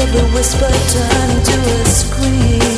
Every whisper turn into a scream.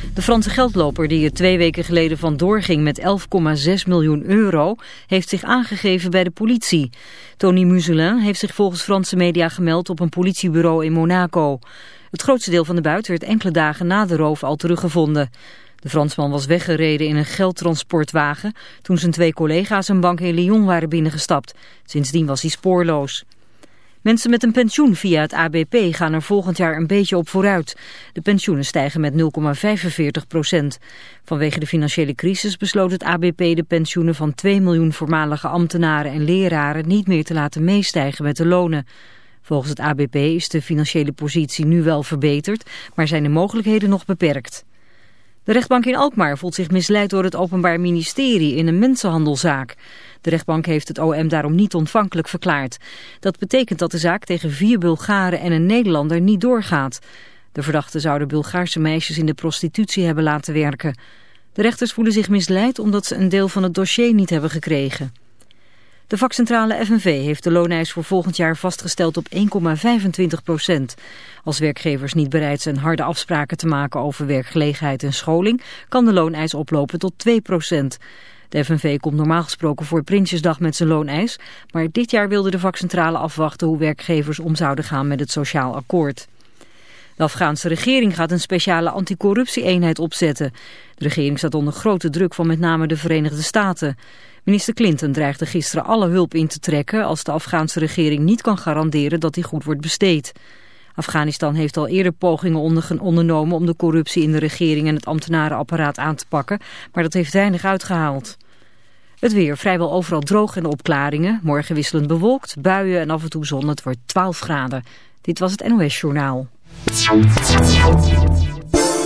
De Franse geldloper die er twee weken geleden vandoor ging met 11,6 miljoen euro... heeft zich aangegeven bij de politie. Tony Muselin heeft zich volgens Franse media gemeld op een politiebureau in Monaco. Het grootste deel van de buit werd enkele dagen na de roof al teruggevonden. De Fransman was weggereden in een geldtransportwagen... toen zijn twee collega's een bank in Lyon waren binnengestapt. Sindsdien was hij spoorloos. Mensen met een pensioen via het ABP gaan er volgend jaar een beetje op vooruit. De pensioenen stijgen met 0,45 procent. Vanwege de financiële crisis besloot het ABP de pensioenen van 2 miljoen voormalige ambtenaren en leraren niet meer te laten meestijgen met de lonen. Volgens het ABP is de financiële positie nu wel verbeterd, maar zijn de mogelijkheden nog beperkt. De rechtbank in Alkmaar voelt zich misleid door het Openbaar Ministerie in een mensenhandelzaak. De rechtbank heeft het OM daarom niet ontvankelijk verklaard. Dat betekent dat de zaak tegen vier Bulgaren en een Nederlander niet doorgaat. De verdachten zouden Bulgaarse meisjes in de prostitutie hebben laten werken. De rechters voelen zich misleid omdat ze een deel van het dossier niet hebben gekregen. De vakcentrale FNV heeft de looneis voor volgend jaar vastgesteld op 1,25 procent. Als werkgevers niet bereid zijn harde afspraken te maken over werkgelegenheid en scholing, kan de looneis oplopen tot 2 procent. De FNV komt normaal gesproken voor Prinsjesdag met zijn looneis, maar dit jaar wilde de vakcentrale afwachten hoe werkgevers om zouden gaan met het sociaal akkoord. De Afghaanse regering gaat een speciale anticorruptie-eenheid opzetten. De regering staat onder grote druk van met name de Verenigde Staten. Minister Clinton dreigde gisteren alle hulp in te trekken als de Afghaanse regering niet kan garanderen dat die goed wordt besteed. Afghanistan heeft al eerder pogingen ondernomen om de corruptie in de regering en het ambtenarenapparaat aan te pakken, maar dat heeft weinig uitgehaald. Het weer vrijwel overal droog en opklaringen. Morgen wisselend bewolkt, buien en af en toe zon. Het wordt 12 graden. Dit was het NOS Journaal.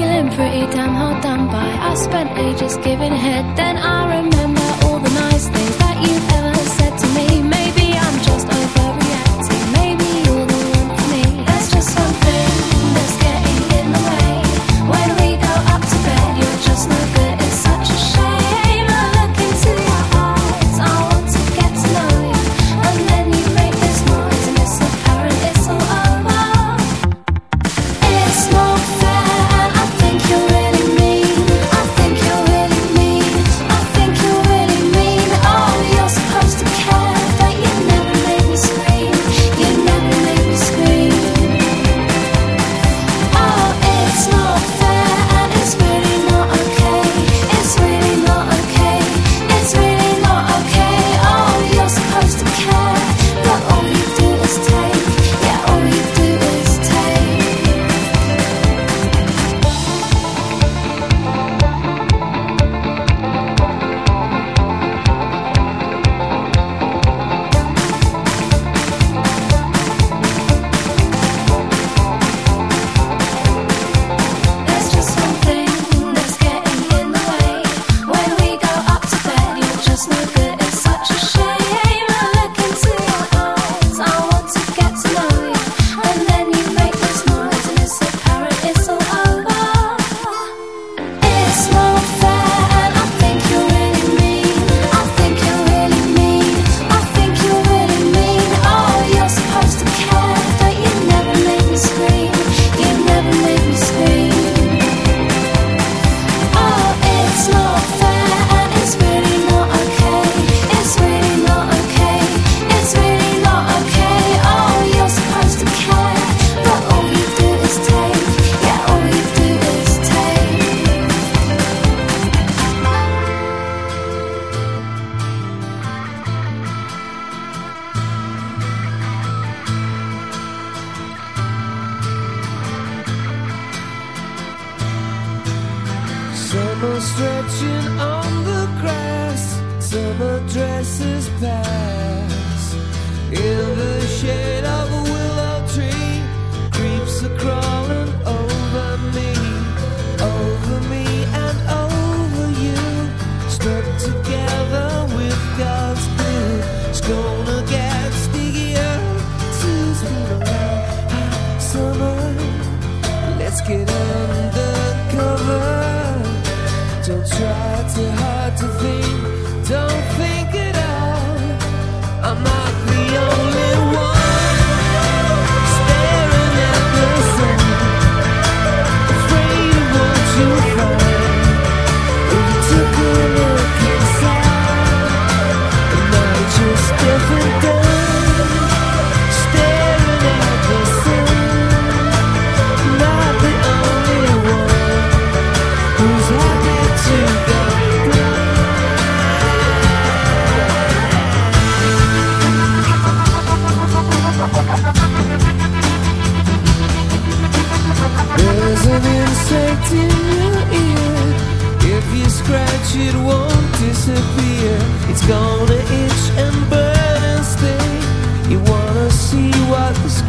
feeling pretty damn hard done by. I spent ages giving head, then I remember all the nice things that you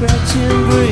scratch and breathe.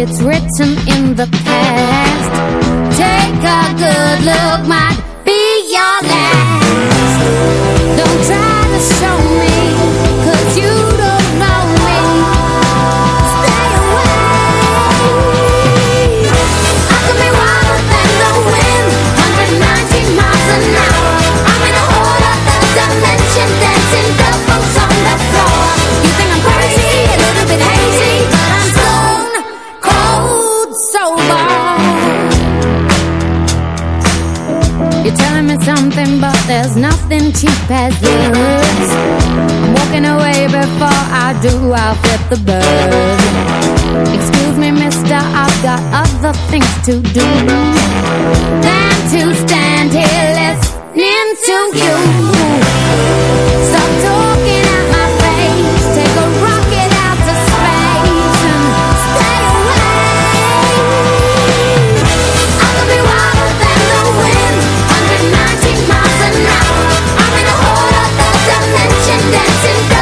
It's real. The bird. Excuse me, mister, I've got other things to do than to stand here listening to you. Stop talking at my face, take a rocket out to space and stay away. I be wilder than the wind, 190 miles an hour. I'm dancing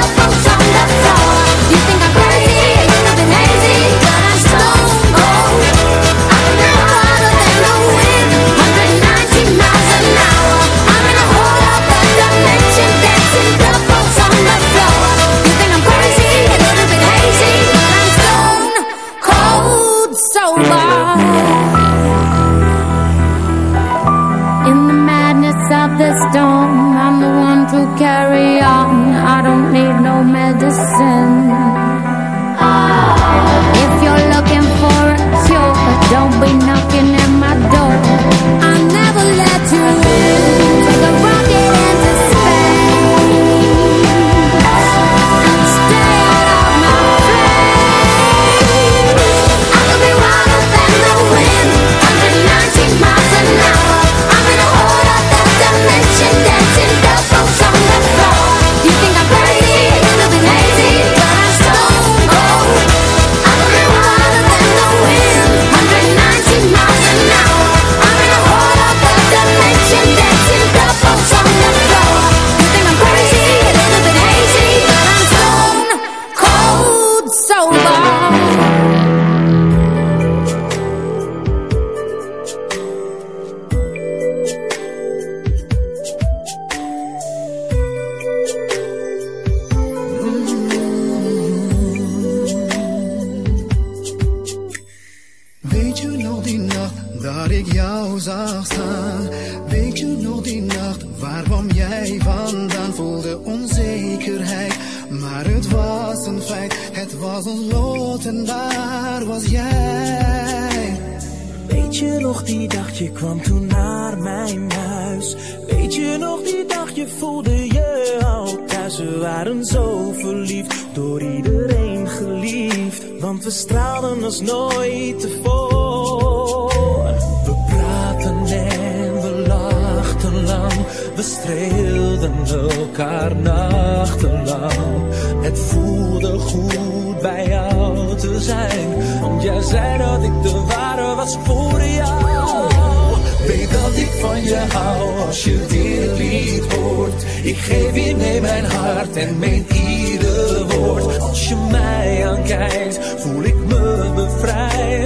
We waren zo verliefd, door iedereen geliefd. Want we straalden als nooit tevoren. We praten en we lachten lang. We streelden elkaar nachtenlang. Het voelde goed bij jou te zijn. Want jij zei dat ik de ware was voor jou. Weet dat ik van je hou als je dit lied hoort. Ik geef je mee mijn hart en meen ieder woord. Als je mij aankijkt, voel ik me bevrijd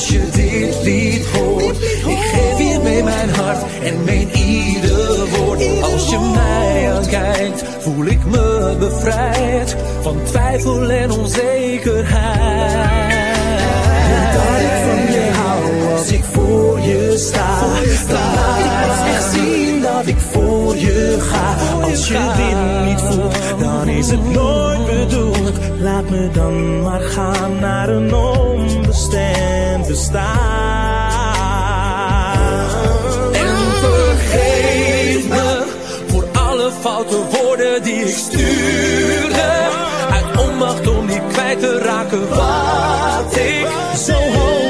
als je dit lied hoort. Ik geef hiermee mijn hart en meen ieder woord. Als je mij aankijkt, voel ik me bevrijd van twijfel en onzekerheid. Dat ik van je hou als ik voor je sta ik voor je ga. Als je dit niet voelt, dan is het nooit bedoeld. Laat me dan maar gaan naar een onbestemd bestaan. En vergeef me voor alle foute woorden die ik stuurde. Uit onmacht om niet kwijt te raken wat ik zo hopeloos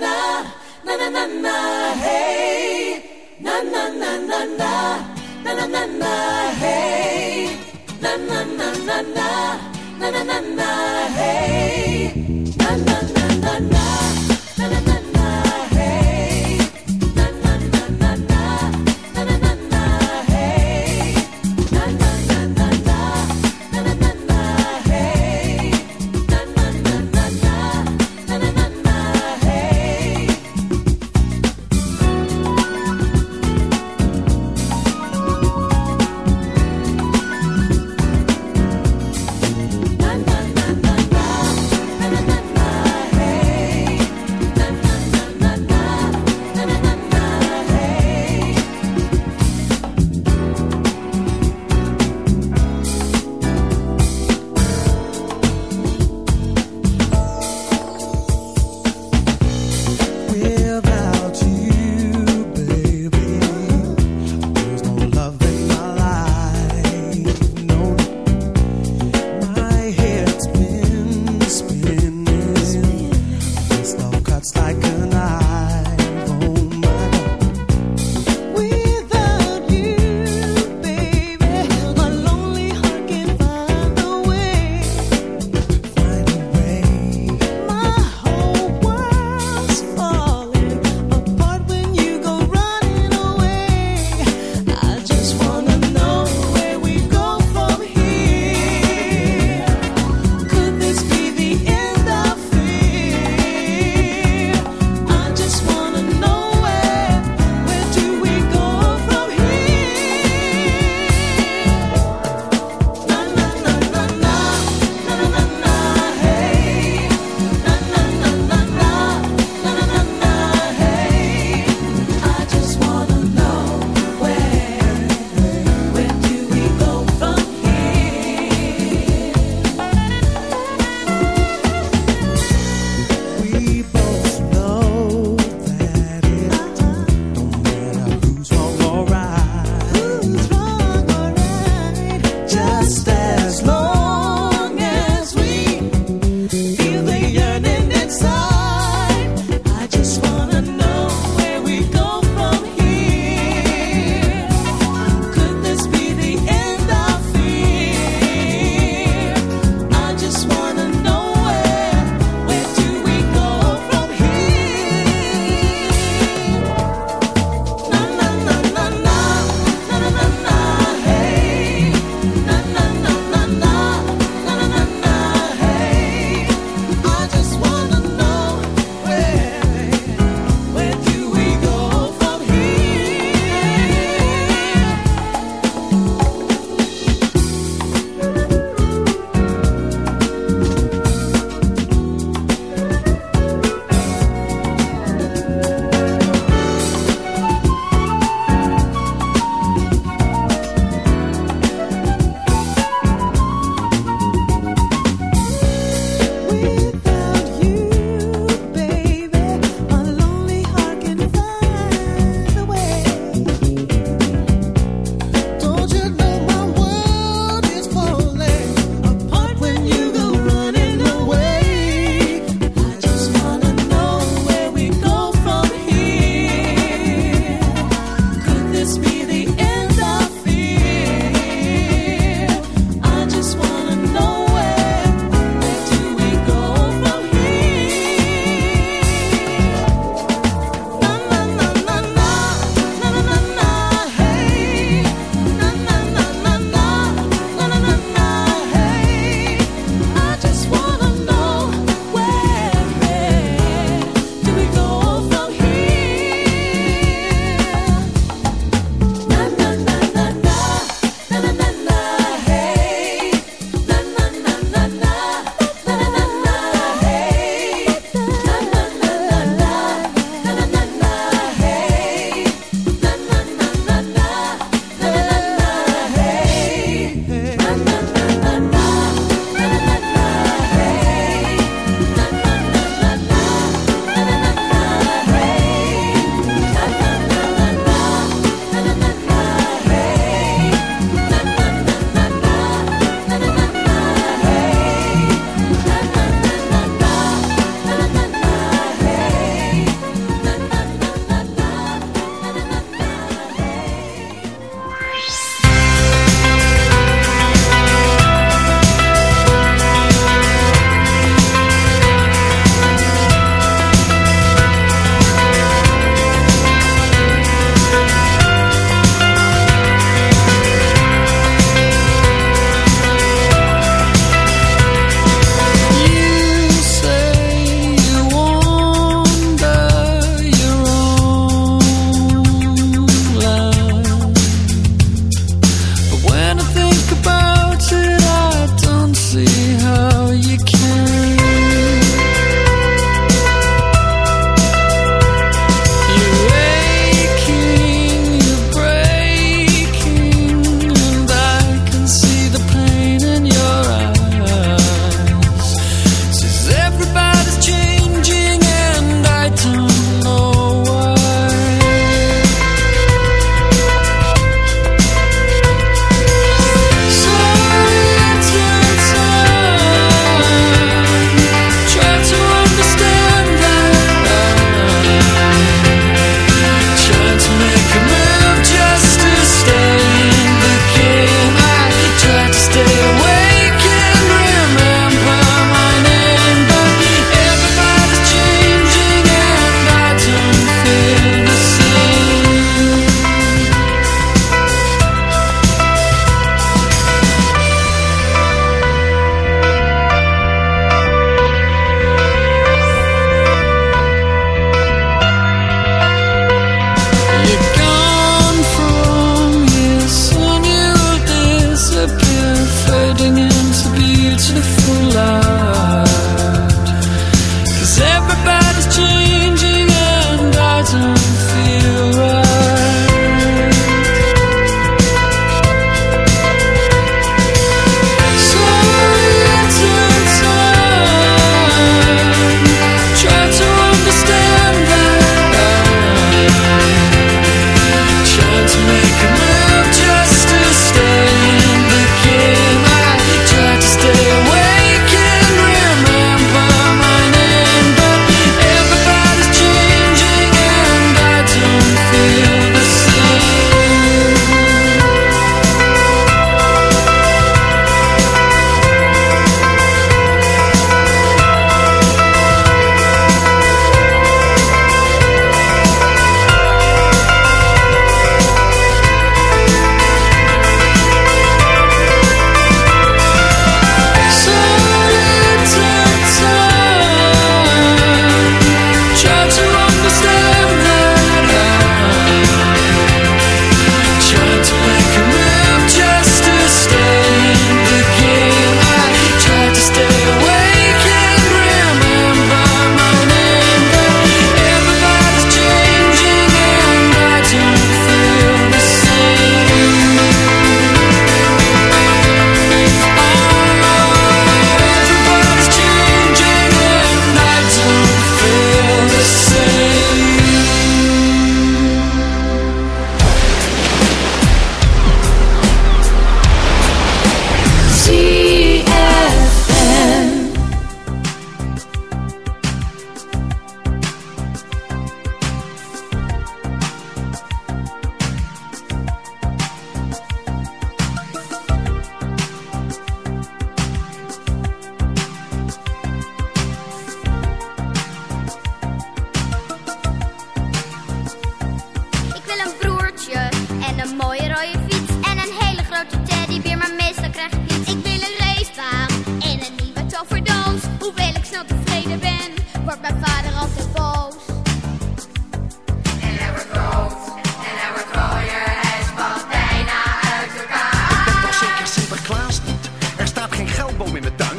Na na na na hey.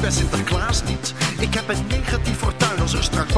ben Sinterklaas niet. Ik heb een negatief fortuin als er straks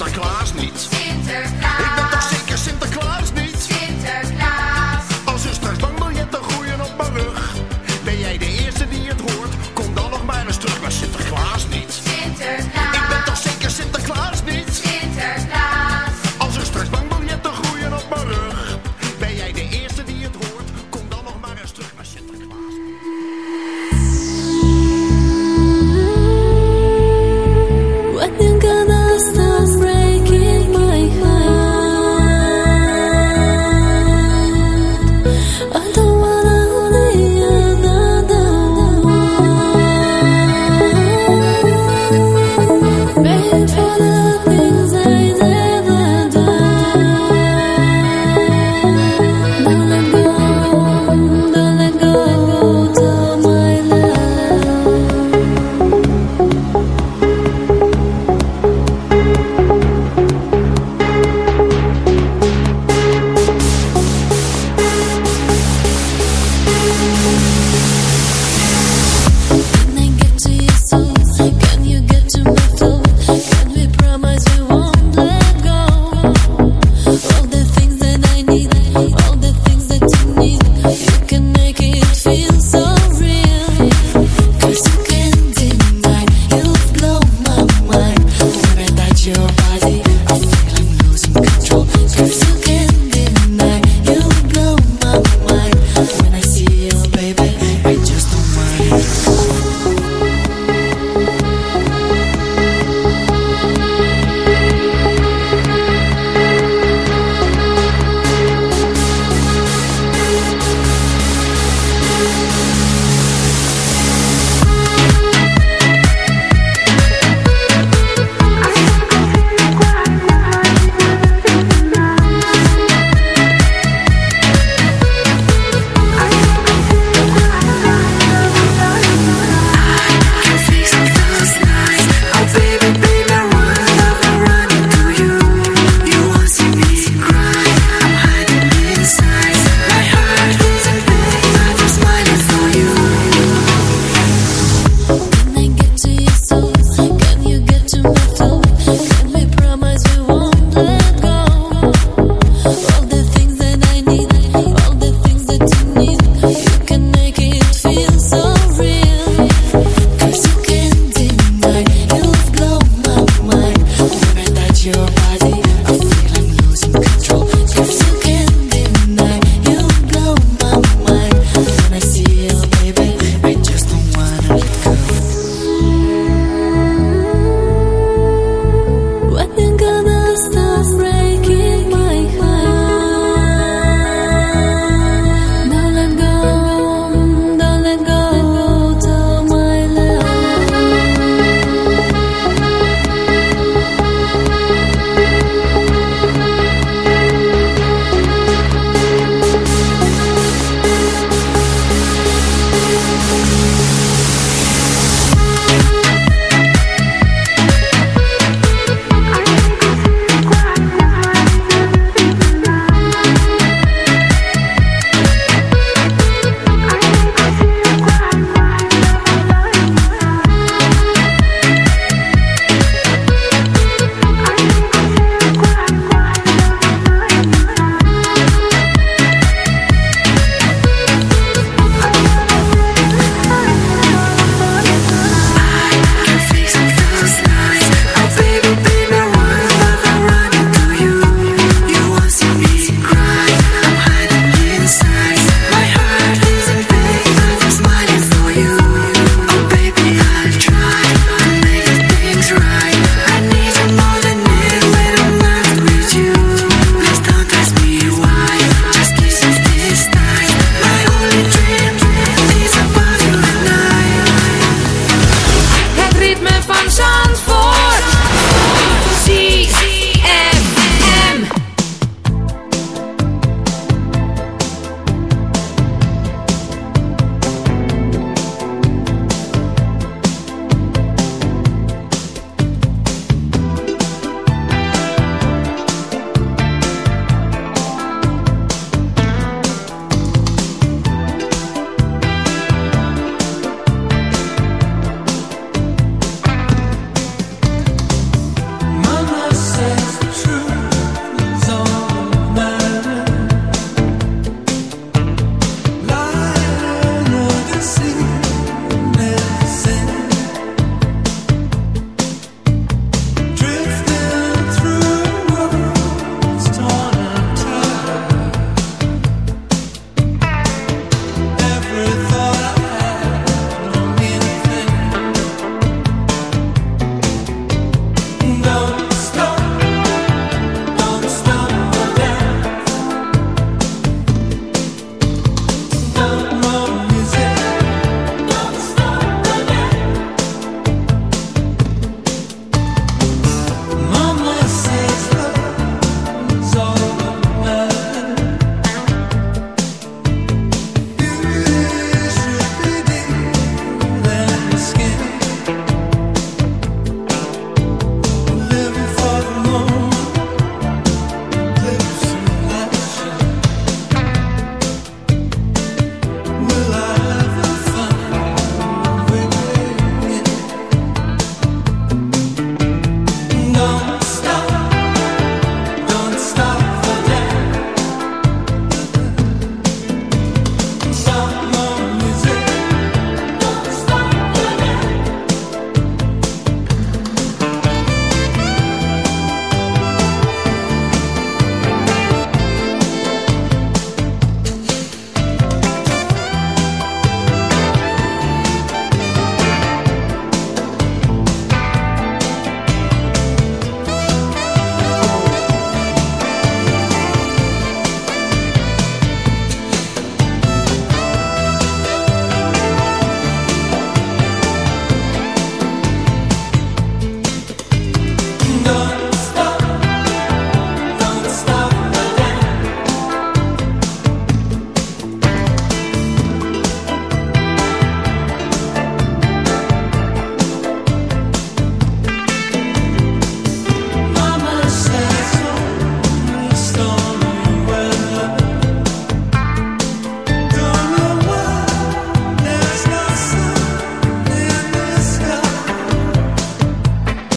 Sinterklaas niet.